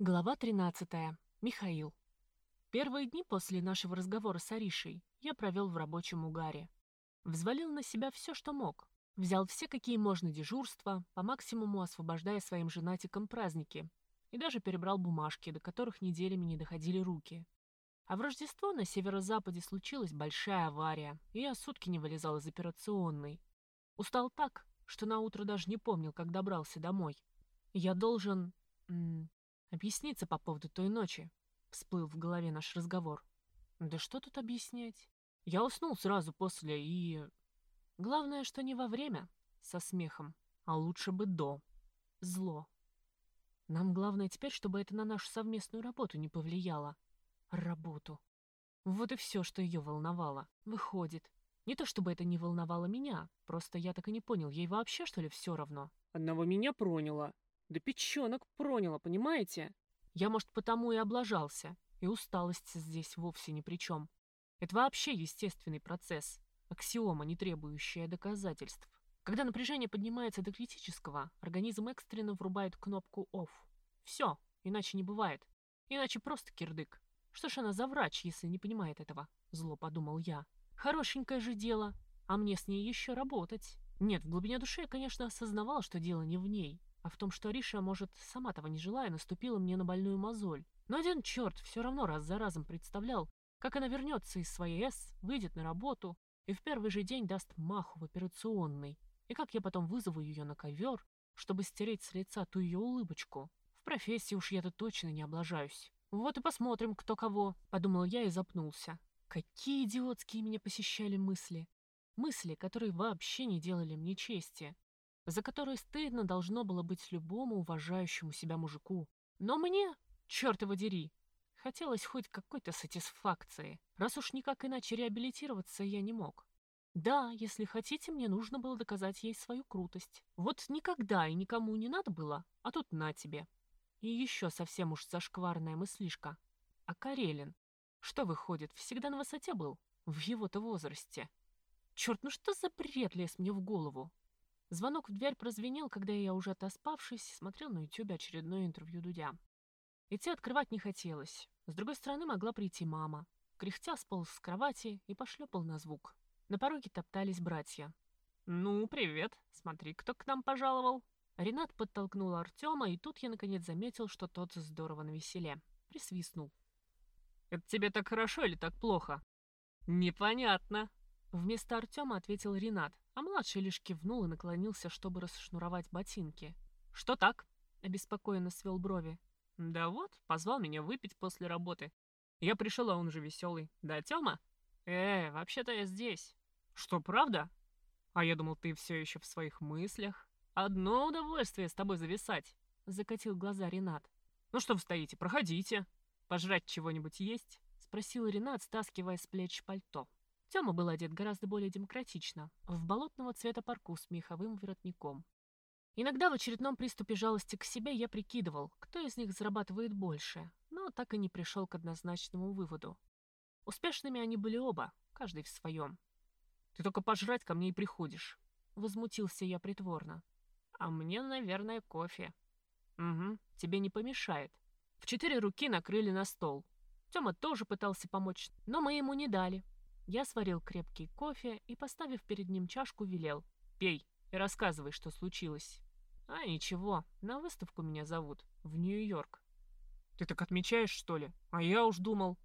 Глава 13. Михаил. Первые дни после нашего разговора с Аришей я провел в рабочем угаре. Взвалил на себя все, что мог. Взял все, какие можно дежурства, по максимуму освобождая своим женатикам праздники. И даже перебрал бумажки, до которых неделями не доходили руки. А в Рождество на северо-западе случилась большая авария, и я сутки не вылезал из операционной. Устал так, что на утро даже не помнил, как добрался домой. Я должен... объясниться по поводу той ночи. Всплыл в голове наш разговор. Да что тут объяснять? Я уснул сразу после и... Главное, что не во время, со смехом, а лучше бы до. Зло. Нам главное теперь, чтобы это на нашу совместную работу не повлияло. Работу. Вот и все, что ее волновало. Выходит. Не то чтобы это не волновало меня, просто я так и не понял, ей вообще, что ли, все равно? Одного меня проняло, да печенок проняло, понимаете? Я, может, потому и облажался. И усталость здесь вовсе ни при чем. Это вообще естественный процесс. Аксиома, не требующая доказательств. Когда напряжение поднимается до критического, организм экстренно врубает кнопку «Off». Все, иначе не бывает. Иначе просто кирдык. Что ж она за врач, если не понимает этого? Зло подумал я. Хорошенькое же дело, а мне с ней еще работать. Нет, в глубине души я, конечно, осознавал, что дело не в ней а в том, что Ариша, может, сама того не желая, наступила мне на больную мозоль. Но один черт все равно раз за разом представлял, как она вернется из своей «С», выйдет на работу и в первый же день даст маху в операционной, и как я потом вызову ее на ковер, чтобы стереть с лица ту ее улыбочку. В профессии уж я-то точно не облажаюсь. Вот и посмотрим, кто кого, подумал я и запнулся. Какие идиотские меня посещали мысли. Мысли, которые вообще не делали мне чести за которой стыдно должно было быть любому уважающему себя мужику. Но мне, черт его дери, хотелось хоть какой-то сатисфакции, раз уж никак иначе реабилитироваться я не мог. Да, если хотите, мне нужно было доказать ей свою крутость. Вот никогда и никому не надо было, а тут на тебе. И еще совсем уж зашкварная мыслишка. А Карелин, что выходит, всегда на высоте был? В его-то возрасте. Черт, ну что за бред лез мне в голову? Звонок в дверь прозвенел, когда я, уже отоспавшись, смотрел на ютюбе очередное интервью Дудя. Идти открывать не хотелось. С другой стороны могла прийти мама. Кряхтя сполз с кровати и пошлепал на звук. На пороге топтались братья. «Ну, привет. Смотри, кто к нам пожаловал». Ренат подтолкнул Артема, и тут я наконец заметил, что тот здорово навеселе. Присвистнул. «Это тебе так хорошо или так плохо?» «Непонятно», Вместо Артема ответил Ренат, а младший лишь кивнул и наклонился, чтобы расшнуровать ботинки. «Что так?» — обеспокоенно свел брови. «Да вот, позвал меня выпить после работы. Я пришел, а он уже веселый. Да, Тёма?» «Э, вообще-то я здесь». «Что, правда?» «А я думал, ты все еще в своих мыслях. Одно удовольствие с тобой зависать», — закатил глаза Ренат. «Ну что вы стоите, проходите. Пожрать чего-нибудь есть?» — спросил Ренат, стаскивая с плеч пальто. Тёма был одет гораздо более демократично, в болотного цвета парку с меховым воротником. Иногда в очередном приступе жалости к себе я прикидывал, кто из них зарабатывает больше, но так и не пришел к однозначному выводу. Успешными они были оба, каждый в своем. «Ты только пожрать ко мне и приходишь», — возмутился я притворно. «А мне, наверное, кофе». «Угу, тебе не помешает». В четыре руки накрыли на стол. Тёма тоже пытался помочь, но мы ему не дали. Я сварил крепкий кофе и, поставив перед ним чашку, велел. «Пей и рассказывай, что случилось». «А, ничего, на выставку меня зовут. В Нью-Йорк». «Ты так отмечаешь, что ли? А я уж думал...»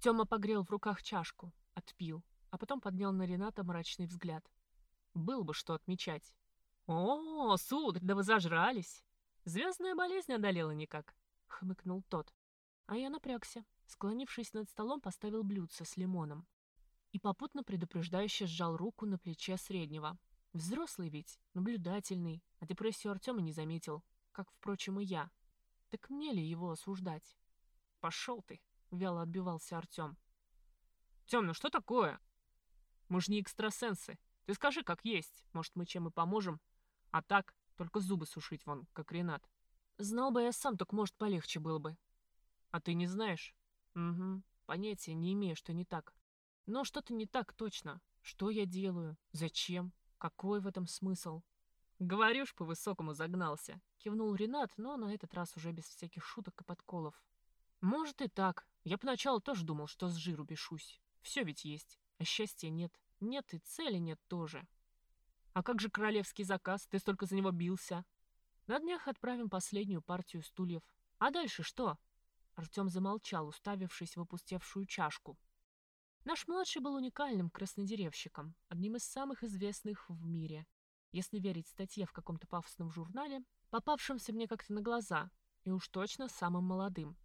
Тёма погрел в руках чашку, отпил, а потом поднял на Рената мрачный взгляд. «Был бы что отмечать». «О, сударь, да вы зажрались! Звездная болезнь одолела никак», — хмыкнул тот. А я напрягся. Склонившись над столом, поставил блюдце с лимоном и попутно предупреждающе сжал руку на плече среднего. Взрослый ведь, наблюдательный, а депрессию Артема не заметил, как, впрочем, и я. Так мне ли его осуждать? «Пошел ты!» — вяло отбивался Артем. «Тем, ну что такое? Мы же не экстрасенсы. Ты скажи, как есть. Может, мы чем и поможем? А так, только зубы сушить вон, как Ренат. Знал бы я сам, так, может, полегче было бы. А ты не знаешь? Угу. Понятия не имею, что не так. Но что-то не так точно. Что я делаю? Зачем? Какой в этом смысл? Говорю ж, по-высокому загнался. Кивнул Ренат, но на этот раз уже без всяких шуток и подколов. Может и так. Я поначалу тоже думал, что с жиру бешусь. Все ведь есть, а счастья нет. Нет и цели нет тоже. А как же королевский заказ? Ты столько за него бился. На днях отправим последнюю партию стульев. А дальше что? Артем замолчал, уставившись в опустевшую чашку. Наш младший был уникальным краснодеревщиком, одним из самых известных в мире. Если верить статье в каком-то пафосном журнале, попавшемся мне как-то на глаза, и уж точно самым молодым.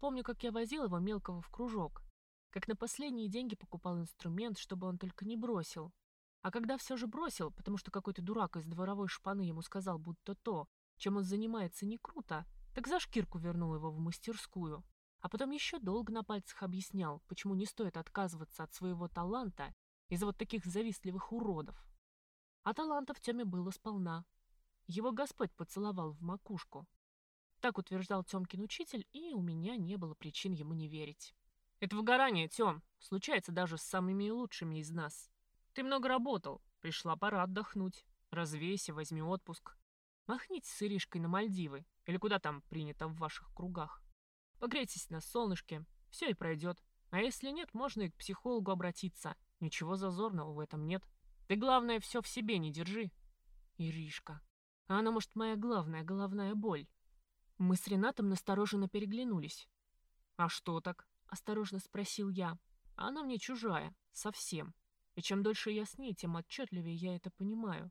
Помню, как я возил его мелкого в кружок, как на последние деньги покупал инструмент, чтобы он только не бросил. А когда все же бросил, потому что какой-то дурак из дворовой шпаны ему сказал, будто то, чем он занимается, не круто, так за шкирку вернул его в мастерскую. А потом еще долго на пальцах объяснял, почему не стоит отказываться от своего таланта из-за вот таких завистливых уродов. А таланта в Теме было сполна. Его Господь поцеловал в макушку. Так утверждал Темкин учитель, и у меня не было причин ему не верить. Это выгорание, Тем, случается даже с самыми лучшими из нас. Ты много работал, пришла пора отдохнуть. Развейся, возьми отпуск. Махните с Иришкой на Мальдивы, или куда там принято в ваших кругах. Погрейтесь на солнышке, все и пройдет. А если нет, можно и к психологу обратиться. Ничего зазорного в этом нет. Ты, главное, все в себе не держи. Иришка. А она, может, моя главная головная боль. Мы с Ренатом настороженно переглянулись. «А что так?» — осторожно спросил я. «Она мне чужая. Совсем. И чем дольше я с ней, тем отчетливее я это понимаю.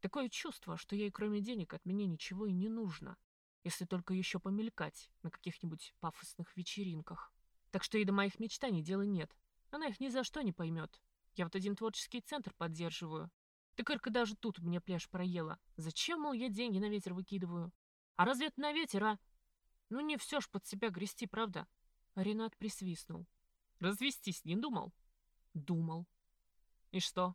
Такое чувство, что ей кроме денег от меня ничего и не нужно если только еще помелькать на каких-нибудь пафосных вечеринках. Так что и до моих мечтаний дела нет. Она их ни за что не поймет. Я вот один творческий центр поддерживаю. Ты только даже тут мне пляж проела. Зачем, мол, я деньги на ветер выкидываю? А разве это на ветер, а? Ну не все ж под себя грести, правда? Ренат присвистнул. Развестись не думал? Думал. И что?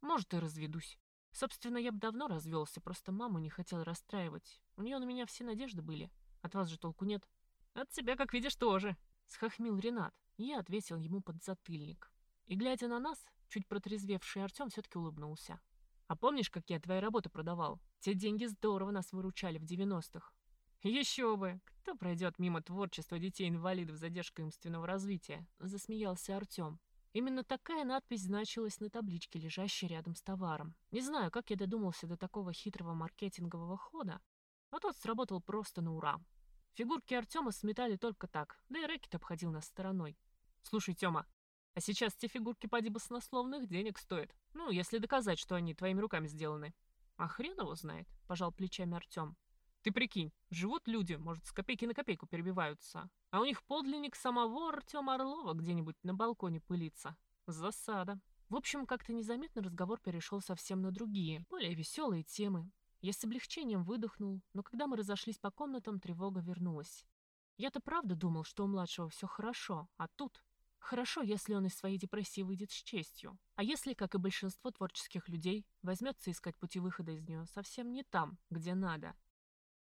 Может, и разведусь. Собственно, я бы давно развелся, просто маму не хотел расстраивать. У нее на меня все надежды были. От вас же толку нет. От тебя, как видишь, тоже. Схохмил Ренат. Я ответил ему под затыльник. И, глядя на нас, чуть протрезвевший Артем все-таки улыбнулся. А помнишь, как я твои работы продавал? Те деньги здорово нас выручали в 90-х. Еще бы! Кто пройдет мимо творчества детей-инвалидов с задержкой умственного развития? Засмеялся Артем. Именно такая надпись значилась на табличке, лежащей рядом с товаром. Не знаю, как я додумался до такого хитрого маркетингового хода, но тот сработал просто на ура. Фигурки Артема сметали только так, да и рэкет обходил нас стороной. «Слушай, Тёма, а сейчас те фигурки поди баснословных денег стоят. Ну, если доказать, что они твоими руками сделаны». «А хрен его знает», — пожал плечами Артем. «Ты прикинь, живут люди, может, с копейки на копейку перебиваются, а у них подлинник самого Артема Орлова где-нибудь на балконе пылится. Засада. В общем, как-то незаметно разговор перешел совсем на другие, более веселые темы. Я с облегчением выдохнул, но когда мы разошлись по комнатам, тревога вернулась. Я-то правда думал, что у младшего все хорошо, а тут... Хорошо, если он из своей депрессии выйдет с честью. А если, как и большинство творческих людей, возьмется искать пути выхода из нее совсем не там, где надо,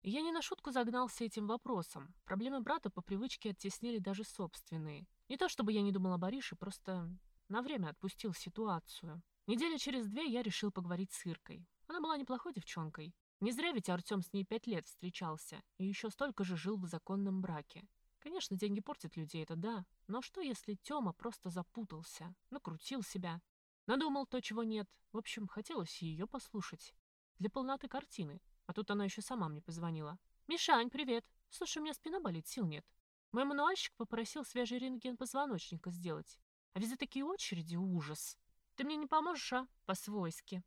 я не на шутку загнался этим вопросом. Проблемы брата по привычке оттеснили даже собственные. Не то чтобы я не думал о Борише, просто на время отпустил ситуацию. Неделя через две я решил поговорить с Иркой. Она была неплохой девчонкой. Не зря ведь Артем с ней пять лет встречался и еще столько же жил в законном браке. Конечно, деньги портят людей, это да. Но что, если Тёма просто запутался, накрутил себя, надумал то, чего нет? В общем, хотелось ее послушать. Для полноты картины. А тут она еще сама мне позвонила. «Мишань, привет! Слушай, у меня спина болит, сил нет. Мой мануальщик попросил свежий рентген позвоночника сделать. А везде такие очереди, ужас. Ты мне не поможешь, а? По-свойски».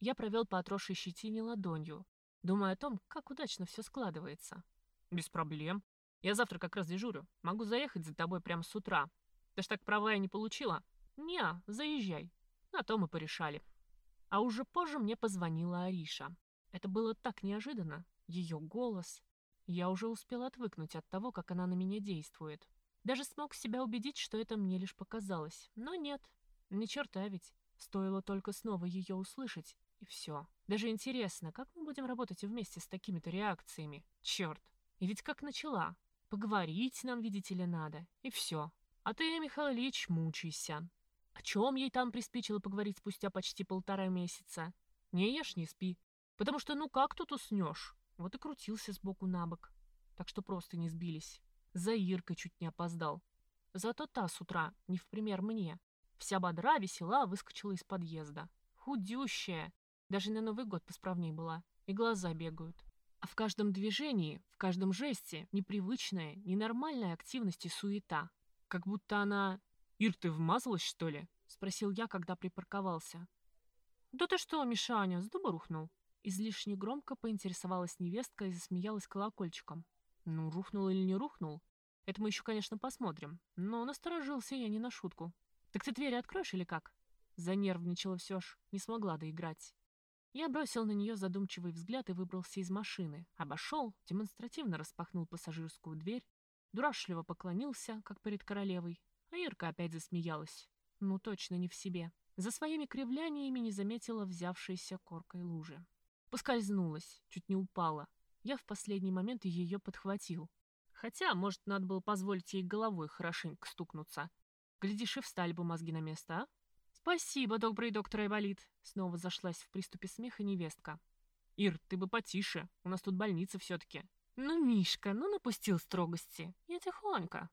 Я провел по отросшей щетине ладонью, думая о том, как удачно все складывается. «Без проблем. Я завтра как раз дежурю. Могу заехать за тобой прямо с утра. Ты ж так права я не получила?» «Не, заезжай». На то мы порешали. А уже позже мне позвонила Ариша. Это было так неожиданно. Ее голос. Я уже успел отвыкнуть от того, как она на меня действует. Даже смог себя убедить, что это мне лишь показалось. Но нет. Ни черта ведь. Стоило только снова ее услышать, и все. Даже интересно, как мы будем работать вместе с такими-то реакциями? Черт. И ведь как начала. Поговорить нам, видите ли, надо. И все. А ты, Михаил Ильич, мучайся. О чем ей там приспичило поговорить спустя почти полтора месяца? Не ешь, не спи. Потому что ну как тут уснешь? Вот и крутился сбоку на бок. Так что просто не сбились. За Иркой чуть не опоздал. Зато та с утра, не в пример мне, вся бодра, весела, выскочила из подъезда. Худющая. Даже на Новый год посправней была. И глаза бегают. А в каждом движении, в каждом жесте непривычная, ненормальная активность и суета. Как будто она... «Ир, ты вмазалась, что ли?» — спросил я, когда припарковался. «Да ты что, Мишаня, с дуба рухнул?» Излишне громко поинтересовалась невестка и засмеялась колокольчиком. Ну, рухнул или не рухнул, это мы еще, конечно, посмотрим. Но насторожился я не на шутку. «Так ты двери откроешь или как?» Занервничала все ж, не смогла доиграть. Я бросил на нее задумчивый взгляд и выбрался из машины. Обошел, демонстративно распахнул пассажирскую дверь, дурашливо поклонился, как перед королевой, а Ирка опять засмеялась. Ну, точно не в себе. За своими кривляниями не заметила взявшейся коркой лужи. Поскользнулась, чуть не упала. Я в последний момент ее подхватил. Хотя, может, надо было позволить ей головой хорошенько стукнуться. Глядишь, и встали бы мозги на место, а? «Спасибо, добрый доктор Айболит!» Снова зашлась в приступе смеха невестка. «Ир, ты бы потише, у нас тут больница все-таки». «Ну, Мишка, ну напустил строгости. Я тихонько».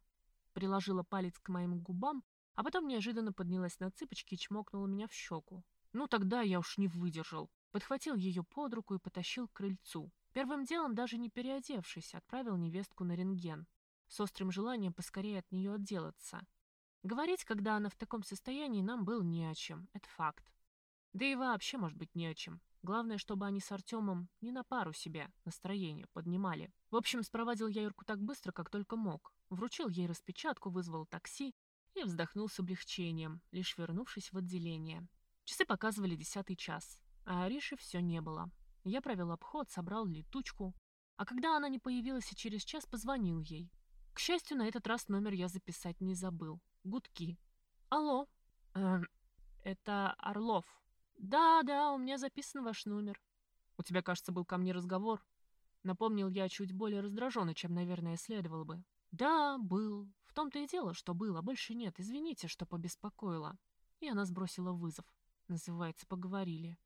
Приложила палец к моим губам, а потом неожиданно поднялась на цыпочки и чмокнула меня в щеку. Ну, тогда я уж не выдержал. Подхватил ее под руку и потащил к крыльцу. Первым делом, даже не переодевшись, отправил невестку на рентген. С острым желанием поскорее от нее отделаться. Говорить, когда она в таком состоянии, нам было не о чем. Это факт. Да и вообще, может быть, не о чем. Главное, чтобы они с Артемом не на пару себе настроение поднимали. В общем, спровадил я Ирку так быстро, как только мог. Вручил ей распечатку, вызвал такси и вздохнул с облегчением, лишь вернувшись в отделение. Часы показывали десятый час, а Ариши все не было. Я провел обход, собрал летучку, а когда она не появилась и через час, позвонил ей. К счастью, на этот раз номер я записать не забыл. Гудки. Алло. Эм, это Орлов. Да, да, у меня записан ваш номер. У тебя, кажется, был ко мне разговор. Напомнил я чуть более раздраженно, чем, наверное, следовало бы. Да, был. В том-то и дело, что было, больше нет. Извините, что побеспокоила. И она сбросила вызов. Называется, поговорили.